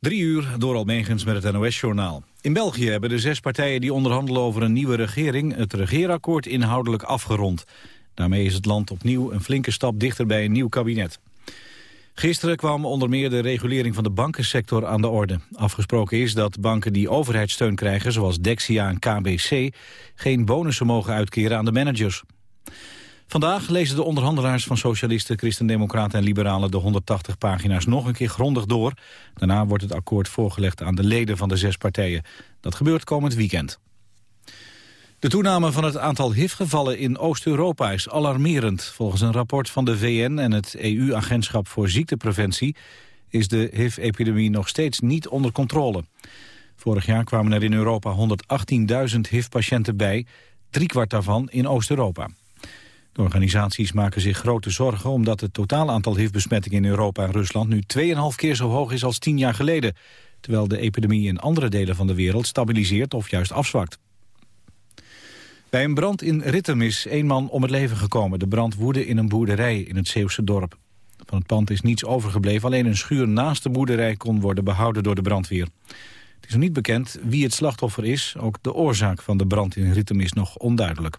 Drie uur door Almegens met het NOS-journaal. In België hebben de zes partijen die onderhandelen over een nieuwe regering... het regeerakkoord inhoudelijk afgerond. Daarmee is het land opnieuw een flinke stap dichter bij een nieuw kabinet. Gisteren kwam onder meer de regulering van de bankensector aan de orde. Afgesproken is dat banken die overheidssteun krijgen, zoals Dexia en KBC... geen bonussen mogen uitkeren aan de managers. Vandaag lezen de onderhandelaars van socialisten, christendemocraten en liberalen de 180 pagina's nog een keer grondig door. Daarna wordt het akkoord voorgelegd aan de leden van de zes partijen. Dat gebeurt komend weekend. De toename van het aantal HIV-gevallen in Oost-Europa is alarmerend. Volgens een rapport van de VN en het EU-agentschap voor ziektepreventie... is de HIV-epidemie nog steeds niet onder controle. Vorig jaar kwamen er in Europa 118.000 HIV-patiënten bij, driekwart daarvan in Oost-Europa. Organisaties maken zich grote zorgen omdat het totaal aantal HIV-besmettingen in Europa en Rusland nu 2,5 keer zo hoog is als 10 jaar geleden, terwijl de epidemie in andere delen van de wereld stabiliseert of juist afzwakt. Bij een brand in Rittem is één man om het leven gekomen. De brand woedde in een boerderij in het Zeeuwse dorp. Van het pand is niets overgebleven, alleen een schuur naast de boerderij kon worden behouden door de brandweer. Het is nog niet bekend wie het slachtoffer is, ook de oorzaak van de brand in Rittem is nog onduidelijk.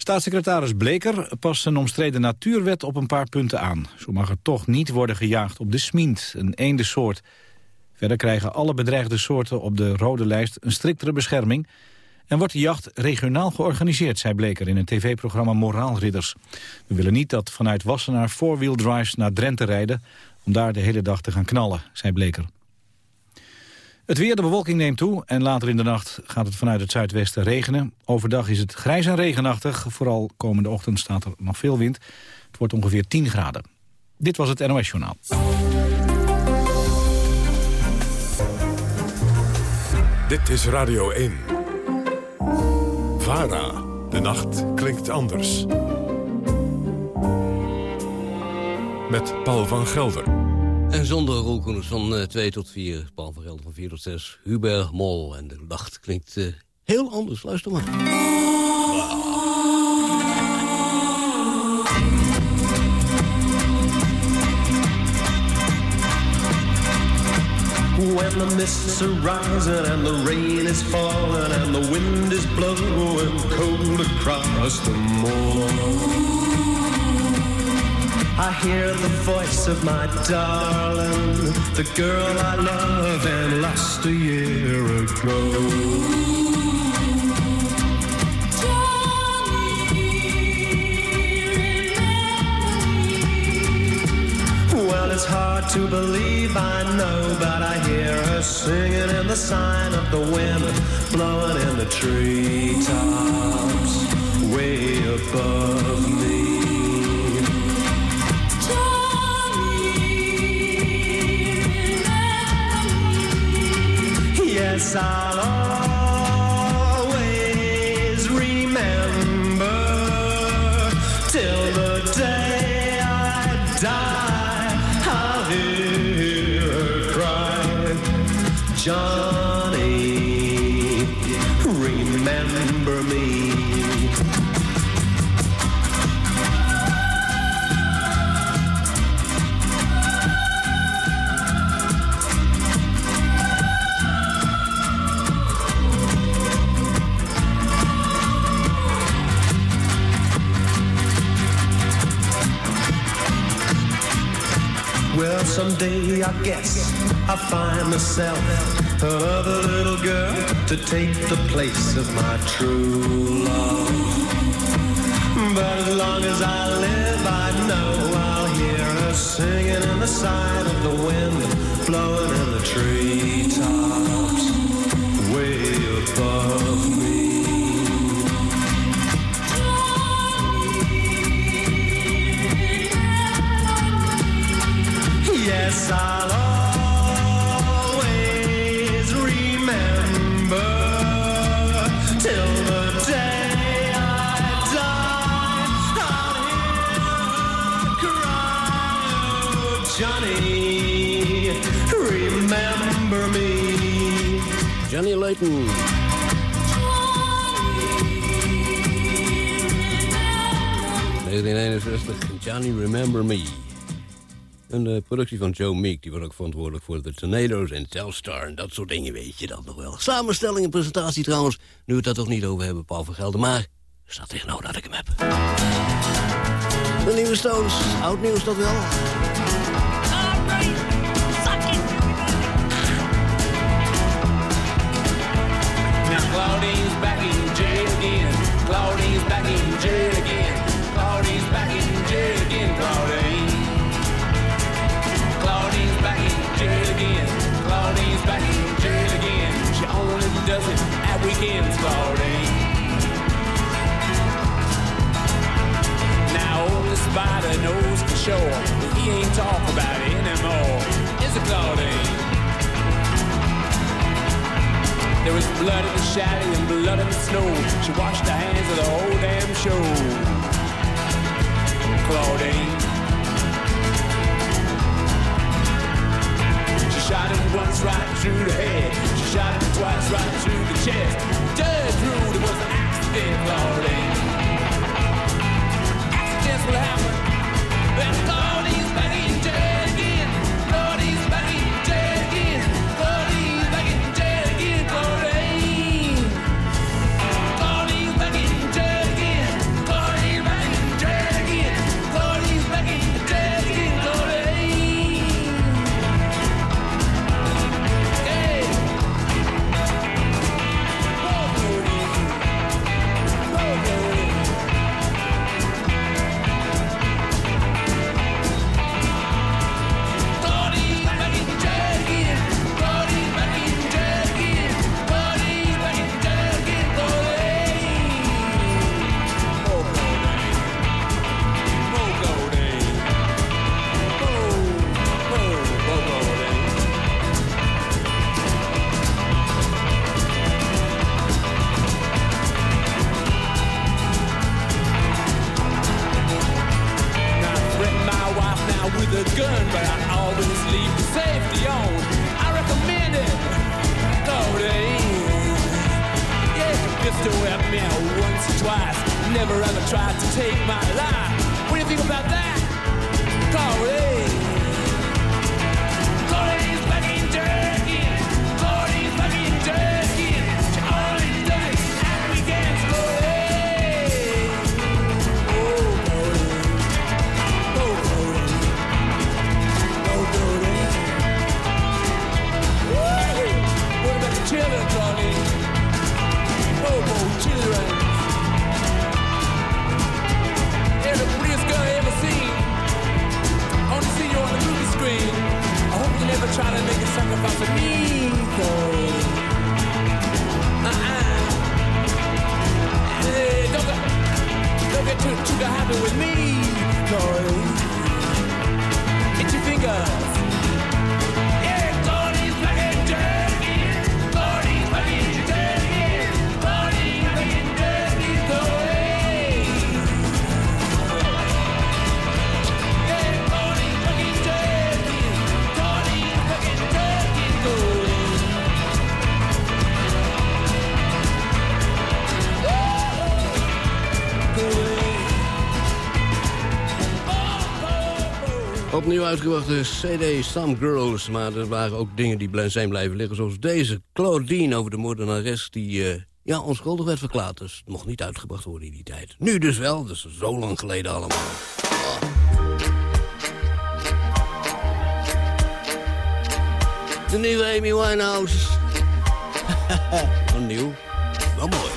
Staatssecretaris Bleker past een omstreden natuurwet op een paar punten aan. Zo mag er toch niet worden gejaagd op de smint, een eendensoort. Verder krijgen alle bedreigde soorten op de rode lijst een striktere bescherming... en wordt de jacht regionaal georganiseerd, zei Bleker in een tv-programma Moraalridders. We willen niet dat vanuit Wassenaar four-wheel drives naar Drenthe rijden... om daar de hele dag te gaan knallen, zei Bleker. Het weer, de bewolking neemt toe en later in de nacht gaat het vanuit het zuidwesten regenen. Overdag is het grijs en regenachtig. Vooral komende ochtend staat er nog veel wind. Het wordt ongeveer 10 graden. Dit was het NOS Journaal. Dit is Radio 1. VARA. De nacht klinkt anders. Met Paul van Gelder. En zonder Roel van 2 uh, tot 4, Paul van Gelder van 4 tot 6, Hubert Mol. En de nacht klinkt uh, heel anders. Luister maar. The mists and the is falling and the wind is blowing cold across the moor. I hear the voice of my darling, the girl I love and lost a year ago. Well, it's hard to believe, I know, but I hear her singing in the sign of the wind, blowing in the treetops, way above me. Yes, I'll always remember till the day I die. I'll hear her cry, Johnny, someday I guess I'll find myself another little girl to take the place of my true love. But as long as I live, I know I'll hear her singing in the side of the wind, blowing in the treetops, way above me. Yes, I'll always remember till the day I die. I'll hear her cry, Johnny, remember me. Johnny Leyton. ...1961, Johnny Remember Me. Een uh, productie van Joe Meek, die was ook verantwoordelijk voor de Tornadoes en Telstar en dat soort dingen, weet je dat nog wel. Samenstelling en presentatie trouwens, nu we het daar toch niet over hebben, Paul van Gelder, maar staat tegenover dat ik hem heb. De nieuwe Stones, oud nieuws dat wel. Spider knows for sure that he ain't talk about it anymore. Is it Claudine? There was blood in the chalet and blood in the snow. She washed her hands of the whole damn show. Claudine. She shot him once right through the head. She shot him twice right through the chest. Judge ruled it was an accident, Claudine. Accidents will happen. But Claudine's back in tried to take my life. Uitgebrachte CD Some Girls. Maar er waren ook dingen die zijn blijven liggen. Zoals deze Claudine over de moordenares die eh, ja, onschuldig werd verklaard. Dus het mocht niet uitgebracht worden in die tijd. Nu dus wel, dus zo lang geleden allemaal. Ah. De nieuwe Amy Winehouse. Nieuw. Wel mooi.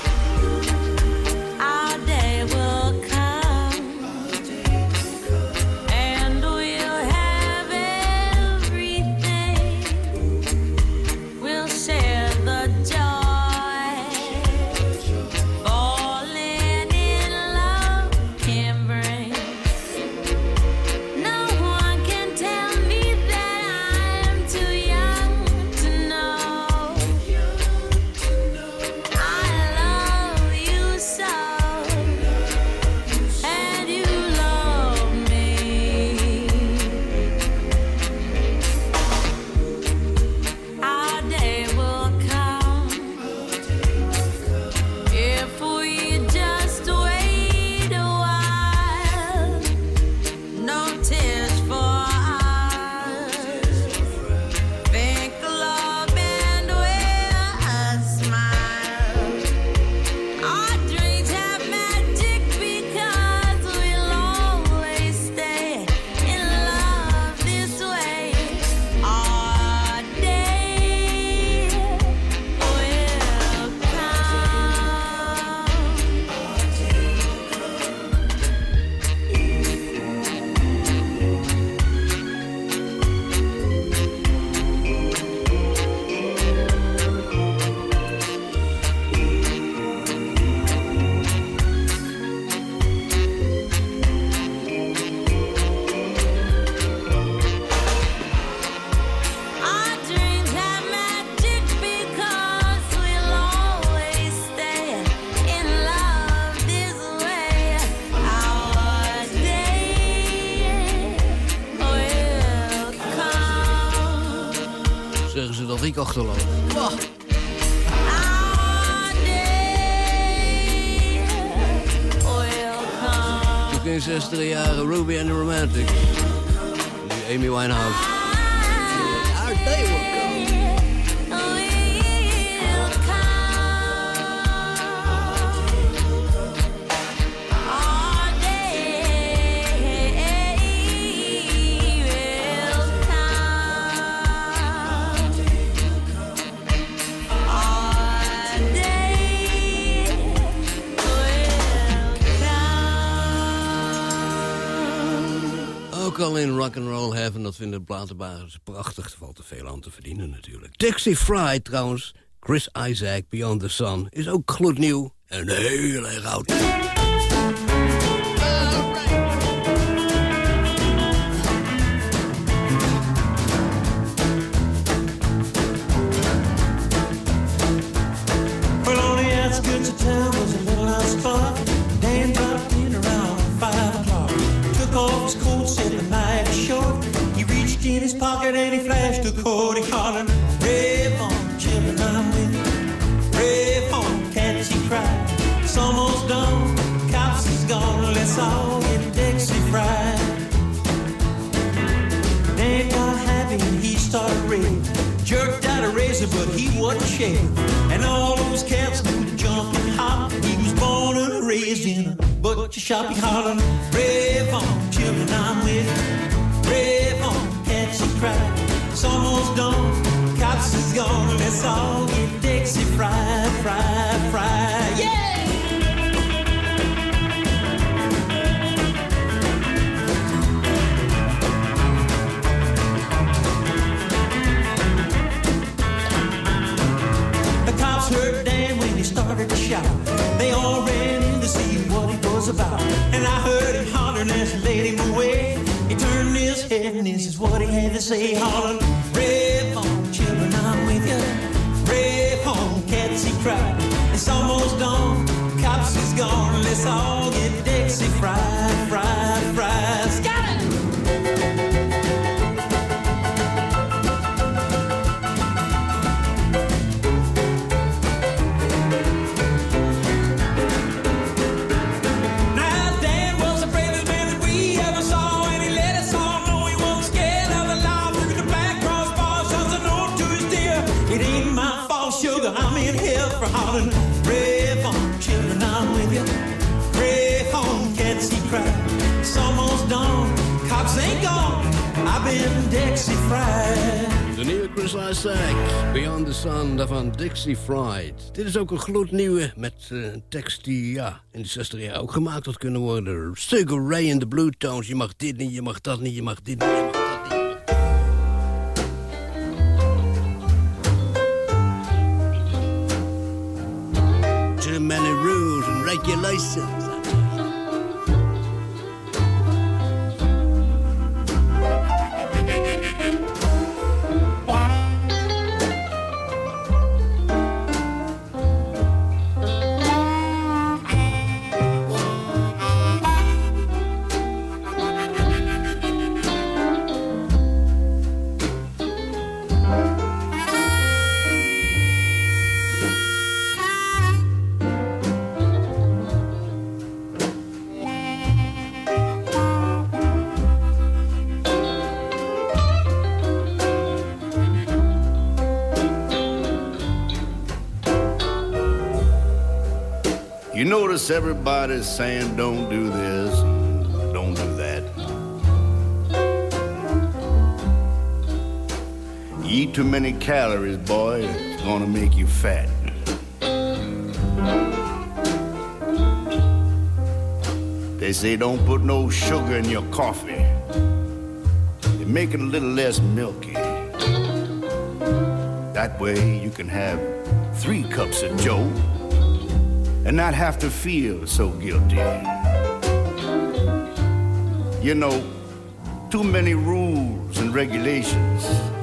Dat vinden platenbagers prachtig. Er valt er veel aan te verdienen natuurlijk. Dixie Fried trouwens, Chris Isaac, Beyond the Sun... is ook gloednieuw en heel erg oud. He flashed a code. He hollered, on, children, I'm with you. Rave on, can't you cry? It's almost done. Cops is gone. Let's all get Dixie fried. Dan got happy and he started raving. Jerked out a razor, but he wasn't shaved. And all those cats knew to jump and hop. He was born and raised in a butcher shop. He hollered, Rave on, children, I'm with you. Rave on, cry? It's almost done. Cops is gone. Let's all get Dixie fried, fried, fried. Yeah! The cops heard Dan when he started to shout. They all ran in to see what it was about. And I heard is what he had to say. Hollering, Rave on, children, I'm with you. Rave on, cats he cried. It's almost done. Cops is gone. Let's all get Dixie fried, Dixie fried. De nieuwe Chris Isaac, Beyond the Sun, daarvan Dixie Fried. Dit is ook een gloednieuwe met eh, een tekst die ja, in de 60 jaar ook gemaakt had kunnen worden. Sugar Ray in the Blue Tones. Je mag dit niet, je mag dat niet, je mag dit niet, You notice everybody's saying don't do this, don't do that. You eat too many calories, boy, it's gonna make you fat. They say don't put no sugar in your coffee. They make it a little less milky. That way you can have three cups of Joe and not have to feel so guilty. You know, too many rules and regulations.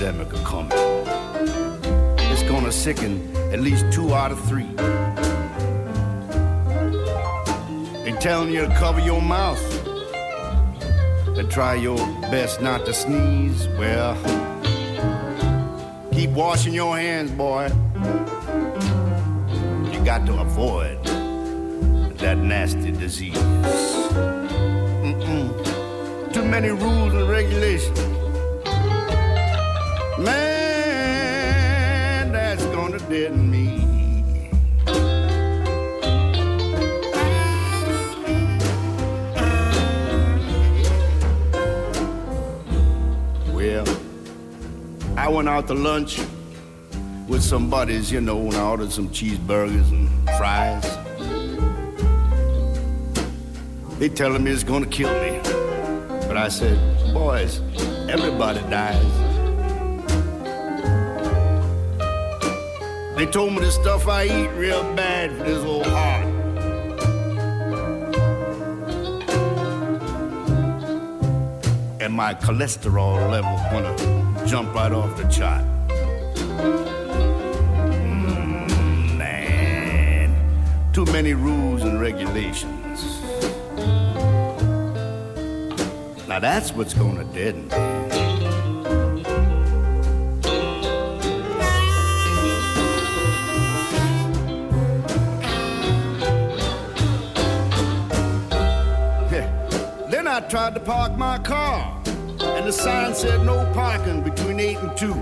Epidemic a coming. It's gonna sicken at least two out of three. They telling you to cover your mouth and try your best not to sneeze. Well, keep washing your hands, boy. You got to avoid that nasty disease. Mm-mm. Too many rules and regulations. Well, I went out to lunch with some buddies, you know, and I ordered some cheeseburgers and fries. They telling me it's gonna kill me. But I said, boys, everybody dies. They told me the stuff I eat real bad for this old heart. And my cholesterol level gonna jump right off the chart. Mm, man, too many rules and regulations. Now that's what's gonna deaden me. Tried to park my car, and the sign said no parking between 8 and 2.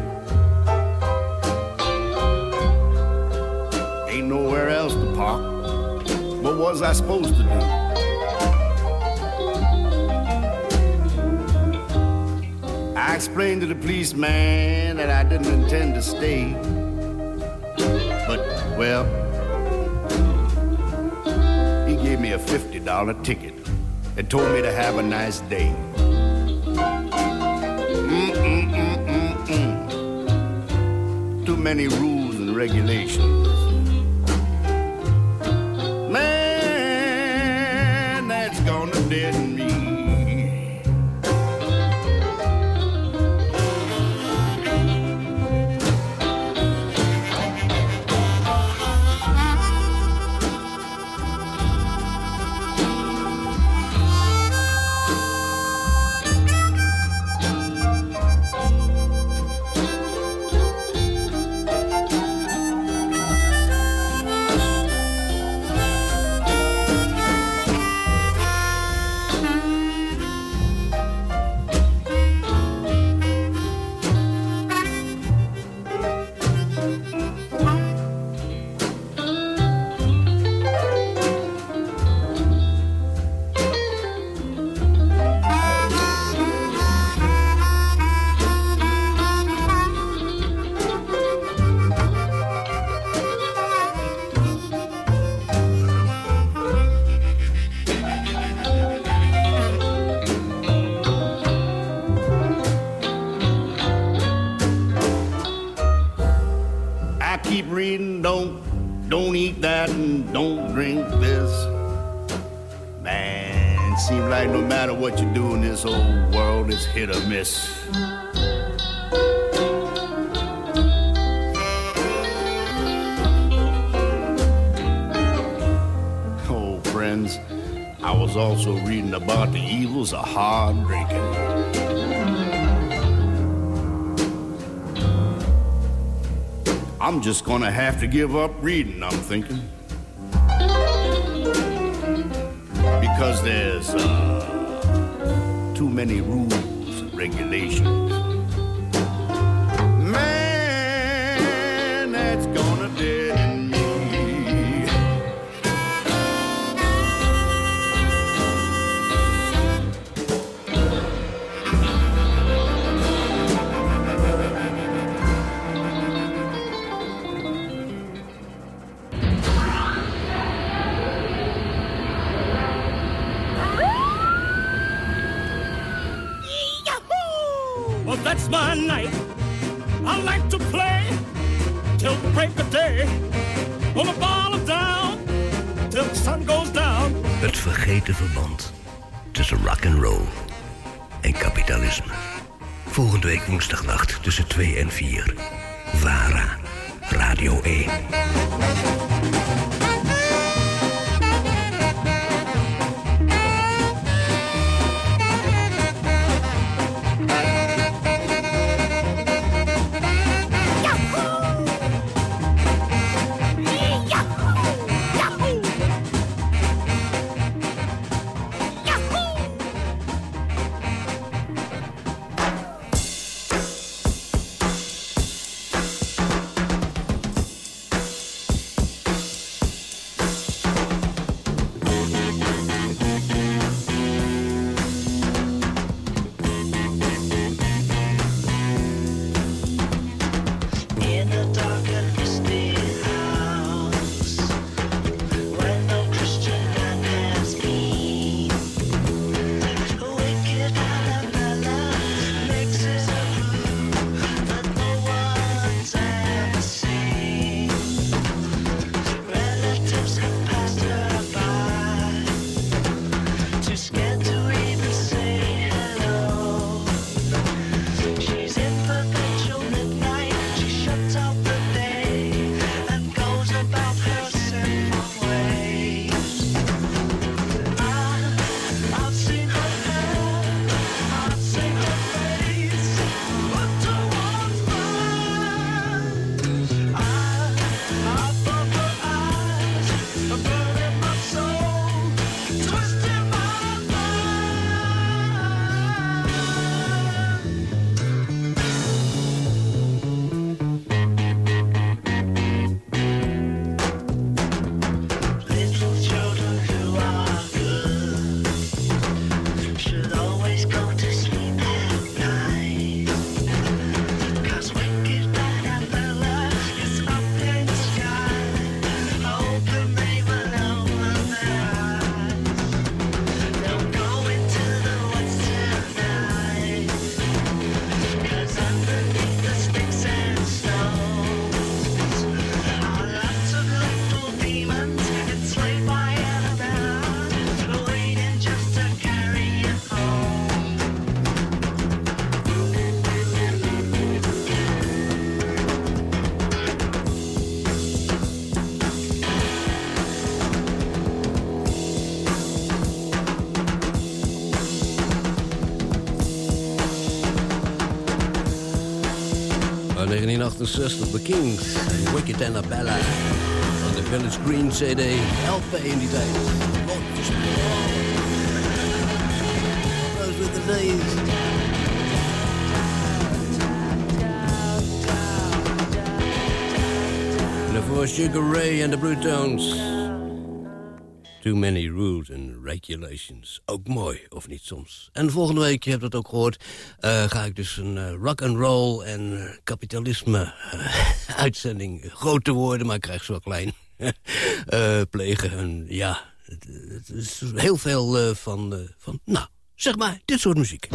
Ain't nowhere else to park. What was I supposed to do? I explained to the policeman that I didn't intend to stay. But, well, he gave me a $50 ticket and told me to have a nice day. Mm-mm-mm-mm-mm. Too many rules and regulations. Evils of hard. I'm just gonna have to give up reading, I'm thinking. Because there's uh, too many rules and regulations. Verband tussen rock and roll en kapitalisme. Volgende week woensdagnacht tussen 2 en 4. VARA, Radio 1. 68, The Kings, Wicked Bella, Van de Village Green CD, LP in die tijd. Rotjes. Those with the knees. Sugar Ray en de Blue Tones. Too many rules and regulations. Ook mooi, of niet soms. En volgende week, je hebt het ook gehoord... eh, ga ik dus een eh, rock and roll en eh, kapitalisme uitzending... grote woorden, maar ik krijg ze wel klein... plegen. En ja, het, is heel veel van, van... Nou, zeg maar, dit soort muziek.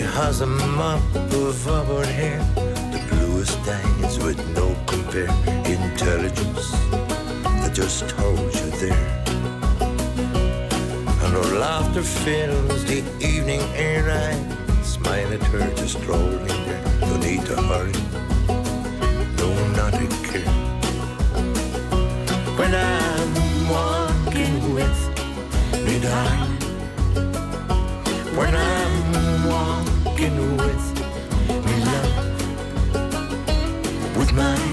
Has a mop of auburn hair, the bluest eyes with no compare, intelligence that just holds you there. And her laughter fills the evening air. I smile at her just strolling there. No need to hurry, no, not a care. When I'm walking with me, darling. When I'm walking with me, love. With my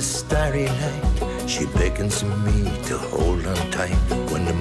starry night, she beckons me to hold on tight. When the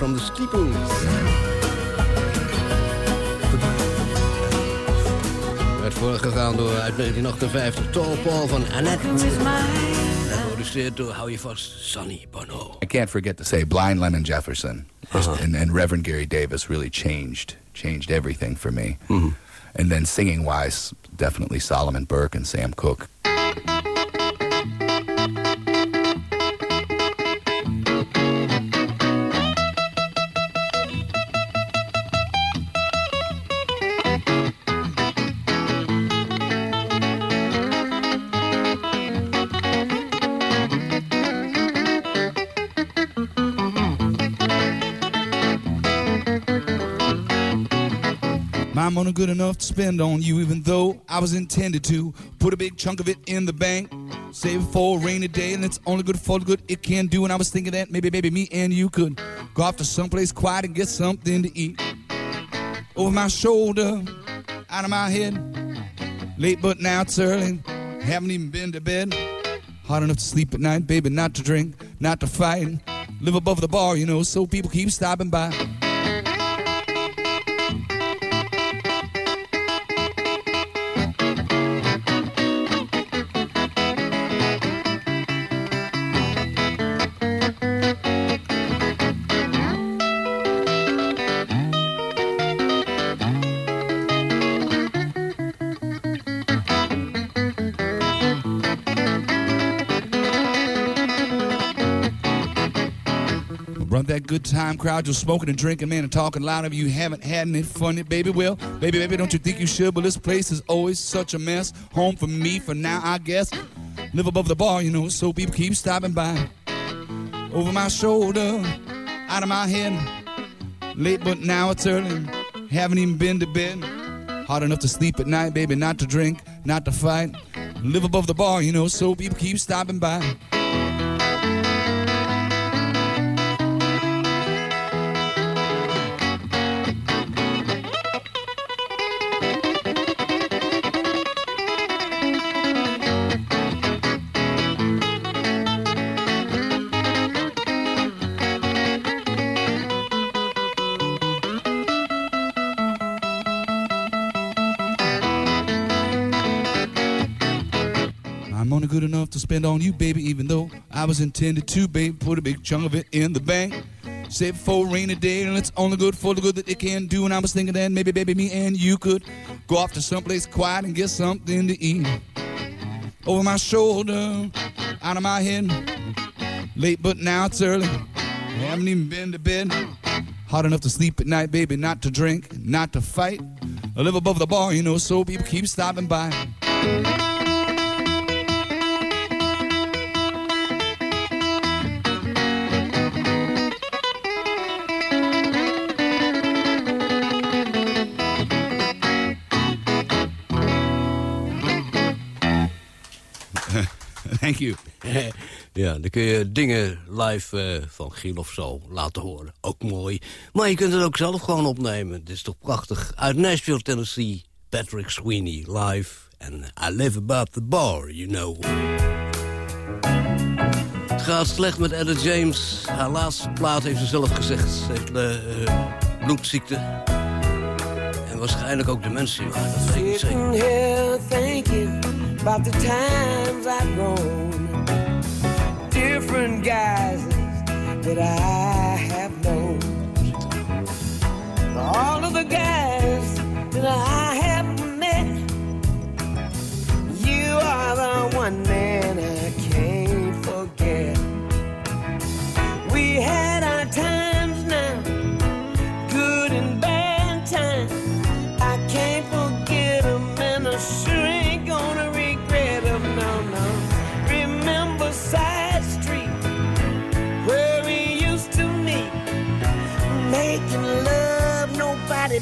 from the Steeples. Werd voorgegaan door uit 1958 Tall Paul van Annette. Geproduceerd door, hou je vast, Sonny Bono. I can't forget to say Blind Lemon Jefferson uh-huh. Just- and, and Reverend Gary Davis really changed changed everything for me. Mm-hmm. And then singing wise, definitely Solomon Burke and Sam Cooke. My money good enough to spend on you, even though I was intended to put a big chunk of it in the bank, save it for a rainy day, and it's only good for the good it can do. And I was thinking that maybe, maybe me and you could go off to someplace quiet and get something to eat. Over my shoulder, out of my head, late but now it's early, haven't even been to bed. Hard enough to sleep at night, baby, not to drink, not to fight. Live above the bar, you know, so people keep stopping by. Good time crowd, you're smoking and drinking, man, and talking loud of you haven't had any fun yet, baby. Well, baby, baby, don't you think you should? But this place is always such a mess. Home for me for now, I guess. Live above the bar, you know, so people keep stopping by. Over my shoulder, out of my head. Late, but now it's early. Haven't even been to bed. Hard enough to sleep at night, baby, not to drink, not to fight. Live above the bar, you know, so people keep stopping by. Good enough to spend on you, baby, even though I was intended to, baby. Put a big chunk of it in the bank. Save for a rainy day, and it's only good for the good that it can do. And I was thinking that maybe, baby, me and you could go off to someplace quiet and get something to eat. Over my shoulder, out of my head. Late, but now it's early. I Haven't even been to bed. Hard enough to sleep at night, baby, not to drink, not to fight. I live above the bar, you know, so people keep stopping by. ja, dan kun je dingen live eh, van Giel of zo laten horen. Ook mooi. Maar je kunt het ook zelf gewoon opnemen. Het is toch prachtig. Uit Nashville, Tennessee, Patrick Sweeney live. En I live above the bar, you know. Het gaat slecht met Etta James. Haar laatste plaat heeft ze zelf gezegd. Ze heeft eh, eh, bloedziekte. En waarschijnlijk ook dementie. Maar dat weet ik zeker. About the times I've grown, different guises that I have known. All of the guys that I have met, you are the one man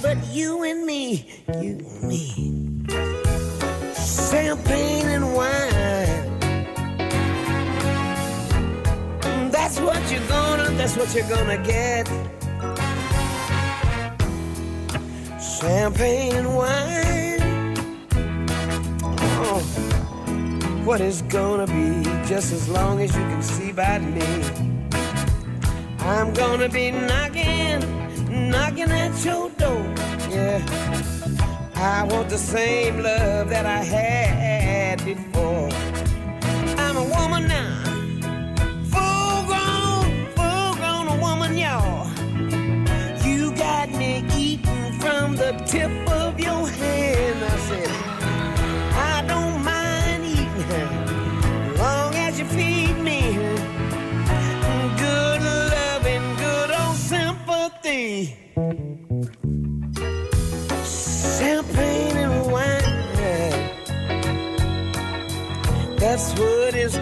but you and me, you and me. Champagne and wine. That's what you're gonna, that's what you're gonna get. champagne and wine. Oh, what is gonna be just as long as you can see by me. I'm gonna be knocking, knocking at your door. Yeah, I want the same love that I had before. I'm a woman now, full grown, full grown woman, y'all. You got me eating from the tip of your hand. I said,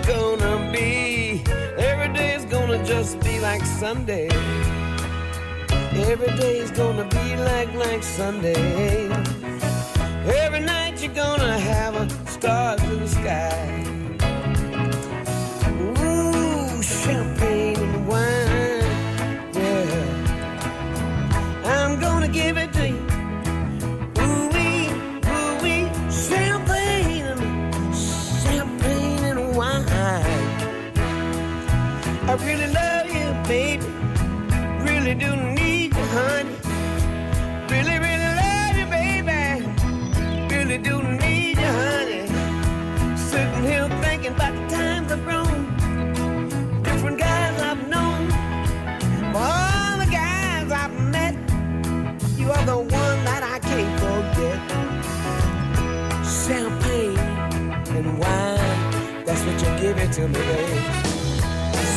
gonna be. Every day is gonna just be like Sunday. Every day's gonna be like like Sunday. Every night you're gonna have a stars in the sky. I really love you, baby. Really do need you, honey. Really, really love you, baby. Really do need you, honey. Sitting here thinking about the times I've grown. Different guys I've known. All the guys I've met. You are the one that I can't forget. Champagne and wine. That's what you're giving to me, babe.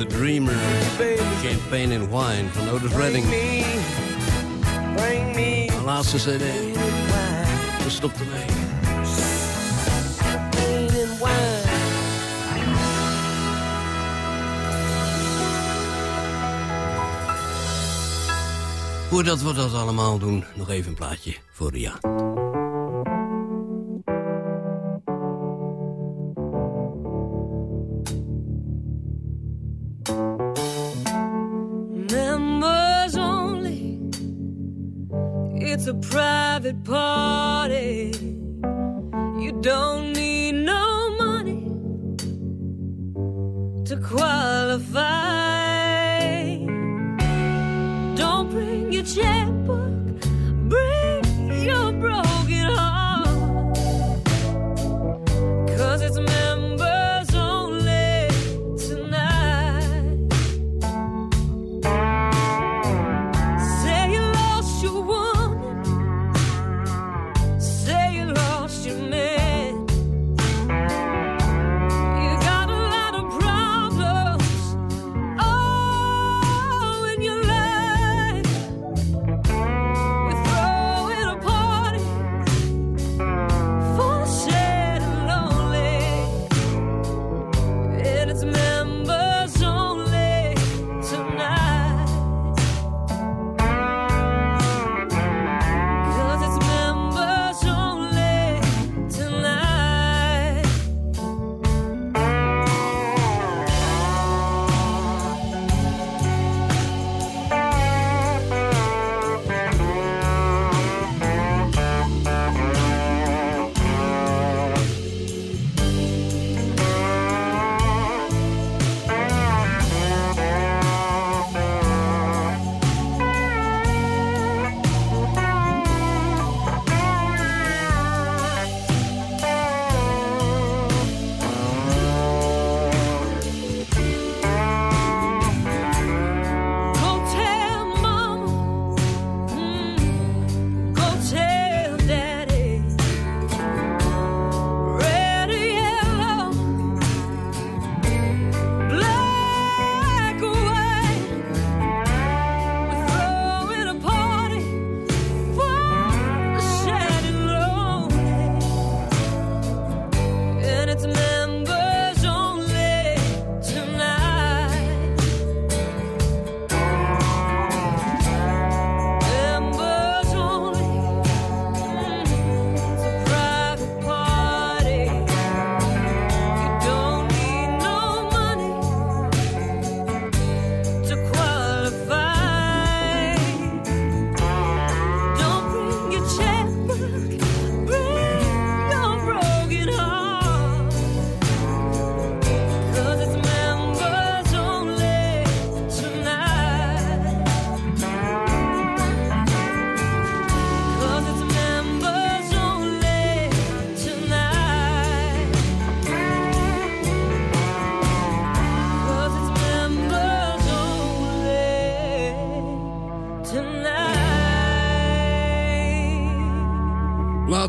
The Dreamer. Champagne and Wine van Otis Redding. Mijn laatste cd. We stopten mee. Voordat we dat allemaal doen, nog even een plaatje voor Ria.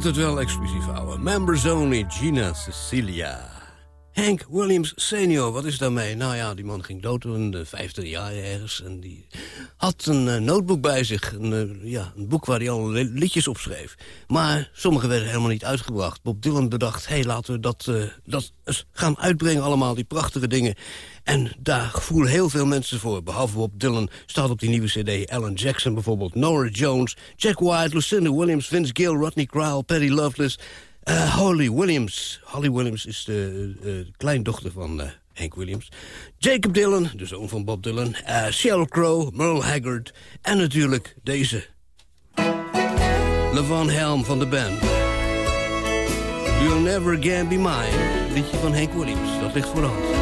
Het wel exclusief houden. Members only, Gina Cecilia. Hank Williams senior, wat is daarmee? Nou ja, die man ging dood in de 50 jaar ergens. En die had een eh, notebook bij zich. Een, eh, ja, een boek waar hij al li- liedjes op schreef. Maar sommige werden helemaal niet uitgebracht. Bob Dylan bedacht, hé, hey, laten we dat, eh, dat gaan uitbrengen allemaal, die prachtige dingen. En daar voelen heel veel mensen voor. Behalve Bob Dylan staat op die nieuwe cd Alan Jackson bijvoorbeeld... Nora Jones, Jack White, Lucinda Williams, Vince Gill, Rodney Crowell, Patty Loveless... Holly Williams. Holly Williams is de kleindochter van Hank Williams. Jacob Dylan, de zoon van Bob Dylan. eh Sheryl Crow, Merle Haggard. En natuurlijk deze. Levon Helm van de band. You'll Never Again Be Mine. Liedje van Hank Williams. Dat ligt voor de.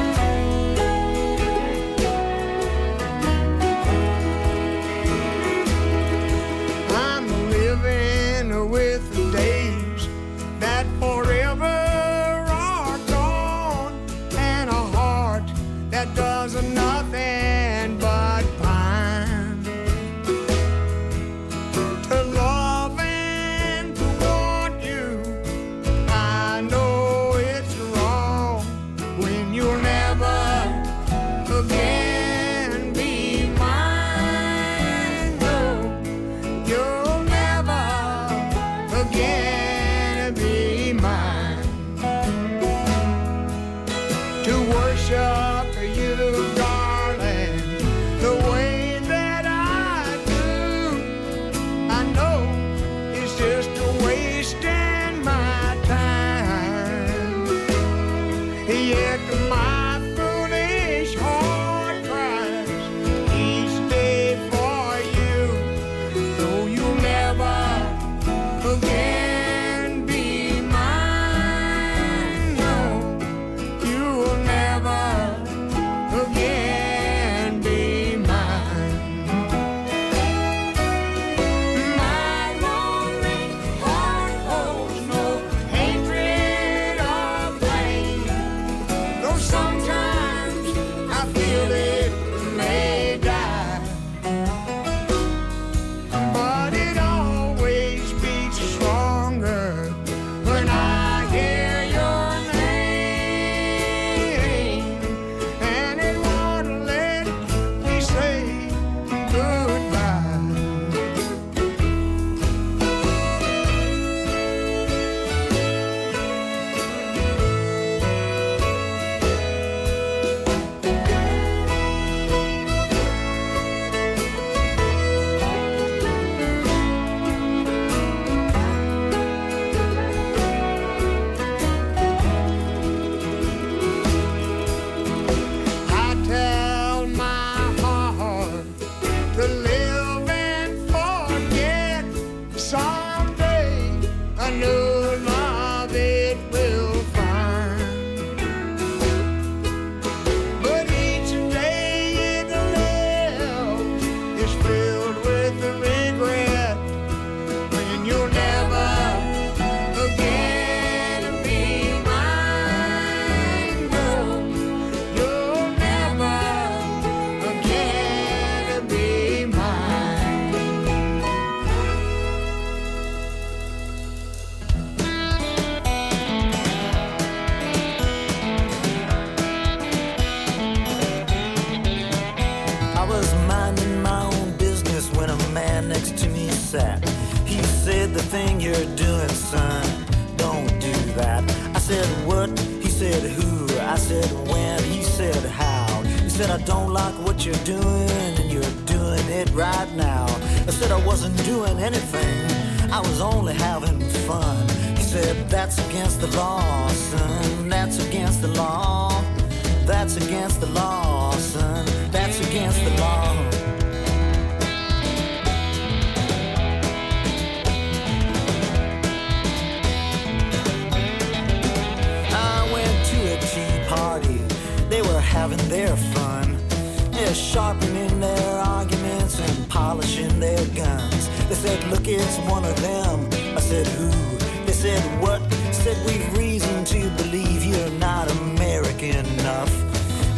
Said, What? Said, We've reason to believe you're not American enough.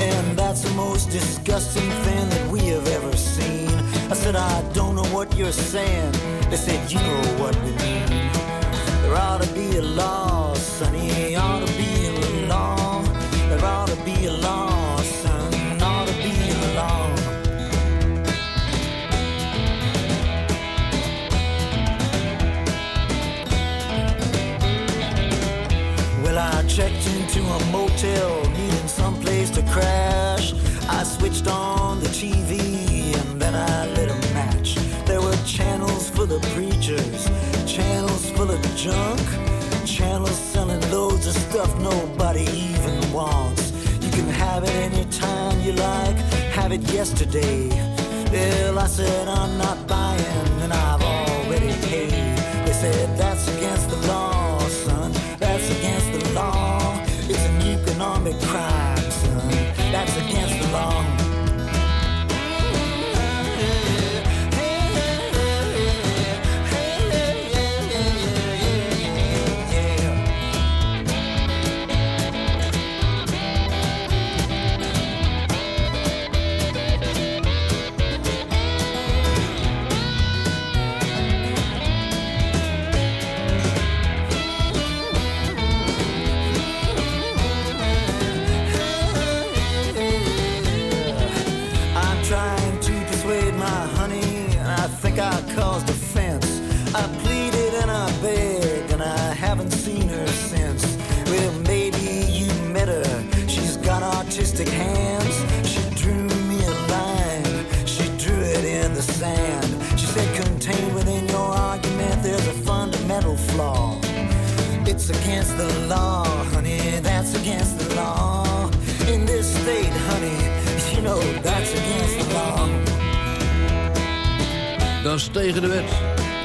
And that's the most disgusting thing that we have ever seen. I said, I don't know what you're saying. They said, You know what we mean. There ought to be a law, sonny. Ought to be a law. There ought to be a law, checked into a motel, needing some place to crash. I switched on the TV and then I lit a match. There were channels full of preachers, channels full of junk, channels selling loads of stuff nobody even wants. You can have it anytime you like, have it yesterday. Well, I said I'm not buying and I've already paid. They said that's against the law, against the law, honey. That's against the law. In this state, honey, you know that's against the law. Dat is tegen de wet.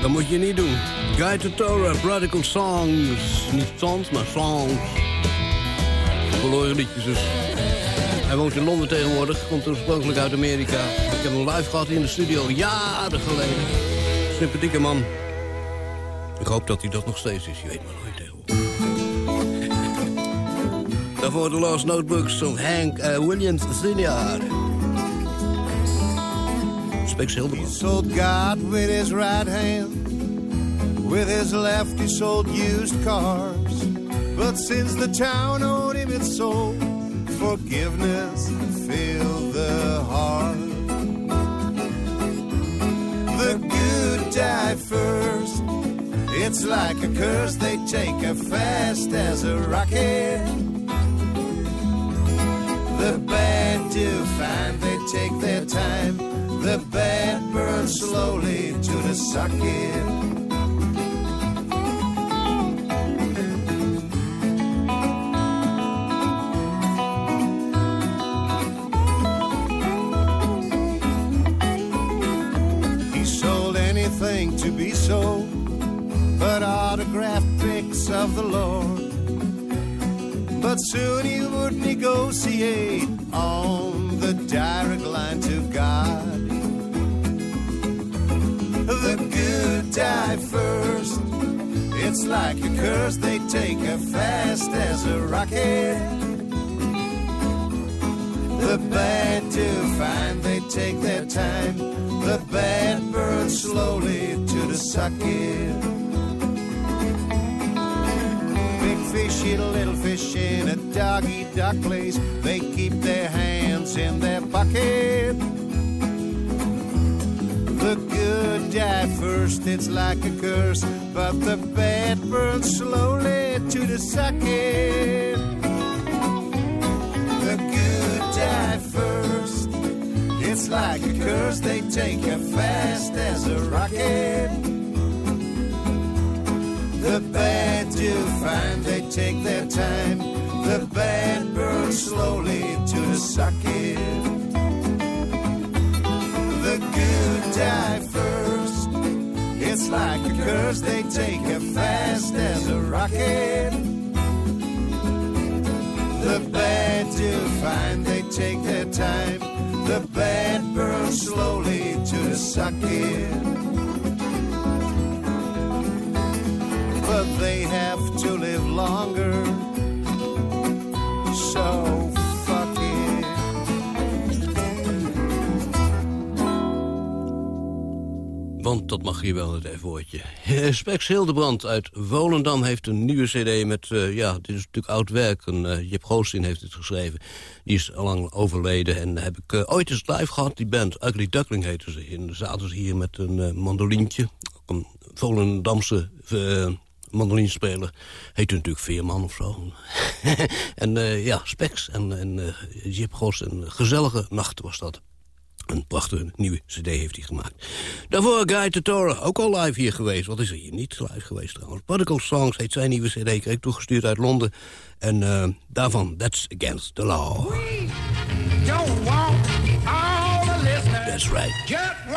Dat moet je niet doen. Guy to Torah, Radical Songs. Niet songs, maar songs. Verloren liedjes dus. Hij woont in Londen tegenwoordig. Komt oorspronkelijk uit Amerika. Ik heb hem live gehad in de studio. Jaren geleden. Sympathieke man. Ik hoop dat hij dat nog steeds is. Je weet maar nooit tegenwoordig. Daarvoor de Lost Notebooks van Hank eh, Williams Sr. Spreekt ze He sold God with his right hand. With his left he sold used cars. But since the town owed him its soul, forgiveness filled the heart. The good die first. It's like a curse, they take as fast as a rocket. The bad do fine, they take their time. The bad burn slowly to the socket. He sold anything to be sold, but autographed pics of the Lord. But soon he negotiate on the direct line to God. The good die first. It's like a curse, they take as fast as a rocket. The bad do fine, they take their time. The bad burn slowly to the socket. Fish eat a little fish in a dog eat dog place. They keep their hands in their pocket. The good die first, it's like a curse, but the bad burns slowly to the sucking. The good die first, it's like a curse, they take you fast as a rocket. The bad do fine, they take their time. The bad burns slowly to the socket. The good die first. It's like a curse, they take it fast as a rocket. The bad do fine, they take their time. The bad burns slowly to the socket. Have to live longer. So fuck it. Want dat mag hier wel het even woordje. Spex Hildebrand uit Volendam heeft een nieuwe cd met... eh, ja, dit is natuurlijk oud werk. En, eh, Jip Goostin heeft het geschreven. Die is al lang overleden. En heb ik eh, ooit eens live gehad. Die band, Ugly Duckling heette ze. En zaten ze hier met een mandolientje. Een Volendamse eh mandolinspeler. Heet natuurlijk Veerman of zo. en eh, ja, Spex en, en eh, Jip. Een gezellige nacht was dat. Een prachtige nieuwe cd heeft hij gemaakt. Daarvoor Guy Totoro, ook al live hier geweest. Wat is er hier niet live geweest trouwens? Particle Songs heet zijn nieuwe cd, kreeg ik toegestuurd uit Londen. En eh, daarvan, That's Against the Law. Don't want all the listeners. That's right. Just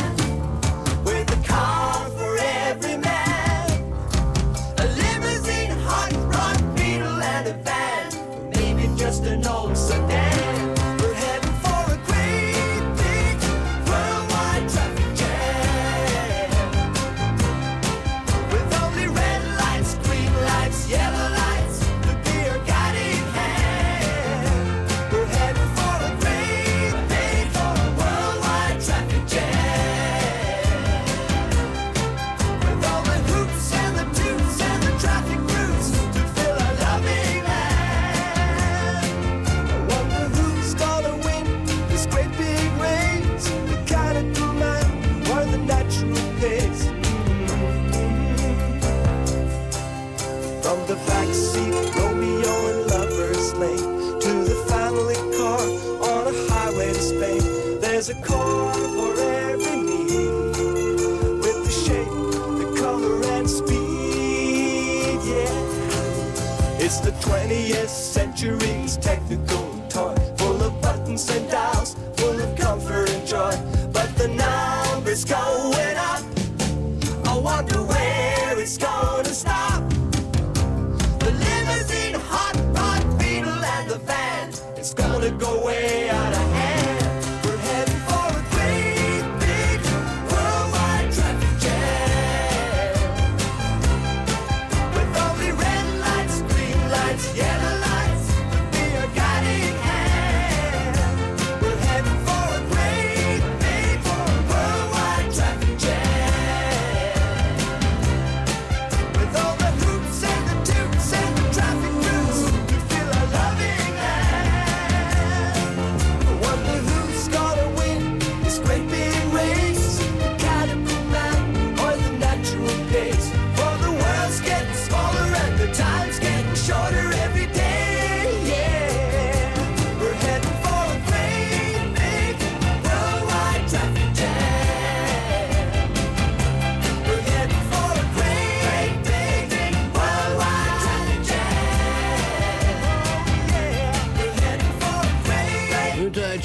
it's the 20th century's technical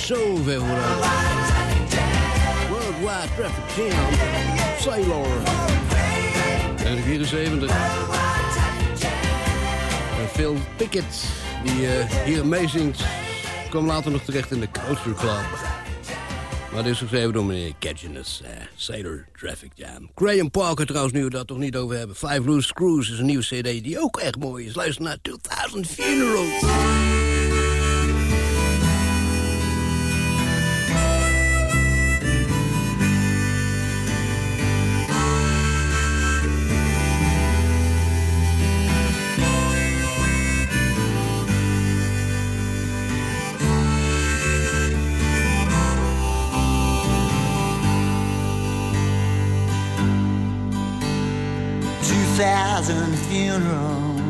Ver vooruit. Worldwide Traffic Jam. Sailor. 1974. En Phil Pickett, die eh, hier meezingt. Kwam later nog terecht in de Coaster Club. Maar dit is geschreven door meneer eh, Sailor Traffic Jam. Graham Parker trouwens, nu we dat toch niet over hebben. Five Loose Screws is een nieuwe cd die ook echt mooi is. Luister naar 2000 Funerals. Thousand funerals,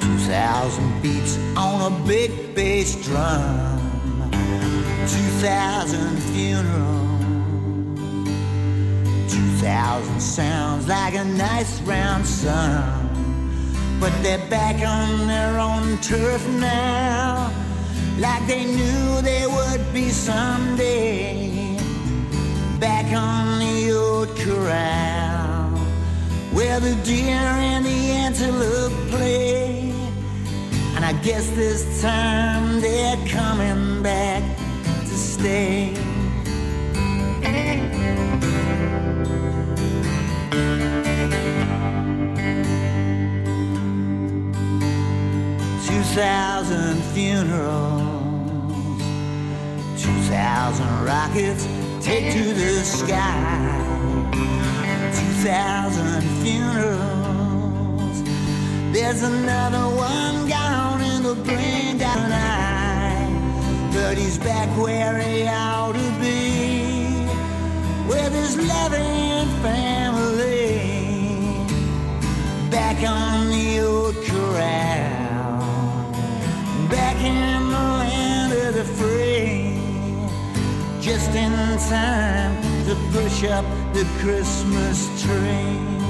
two thousand beats on a big bass drum. Two thousand funerals, two thousand sounds like a nice round sun. But they're back on their own turf now, like they knew they would be someday. Back on the old corral where the deer and the antelope play. And I guess this time they're coming back to stay. Two thousand funerals, two thousand rockets take to the sky. Thousand funerals. There's another one gone in the an eye. But he's back where he ought to be, with his loving family. Back on the old corral, back in the land of the free just in time to push up the Christmas tree.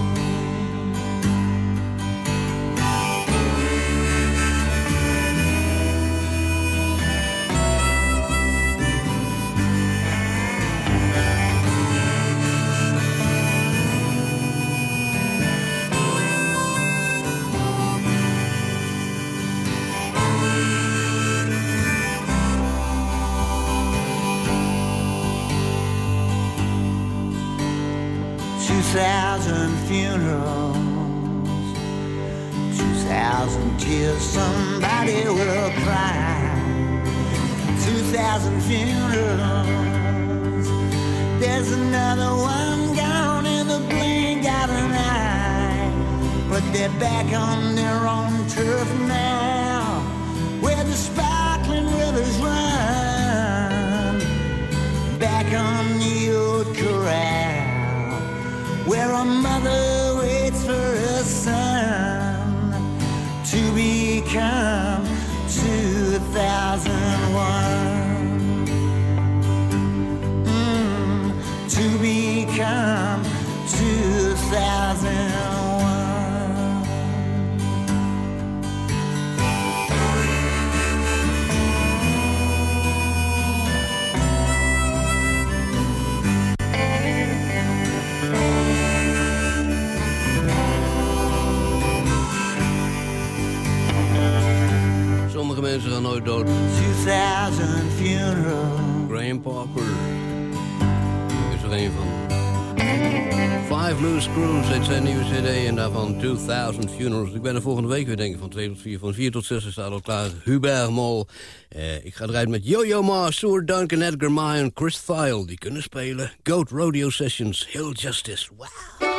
Funerals. Ik ben er volgende week weer, denk ik, van 2 tot 4. Van 4 tot 6 staat al klaar. Hubert Mol. Eh, ik ga eruit met Yo-Yo Ma, Stuart Duncan, Edgar Meyer en Chris Thile. Die kunnen spelen. Goat Rodeo Sessions, Hill Justice. Wow.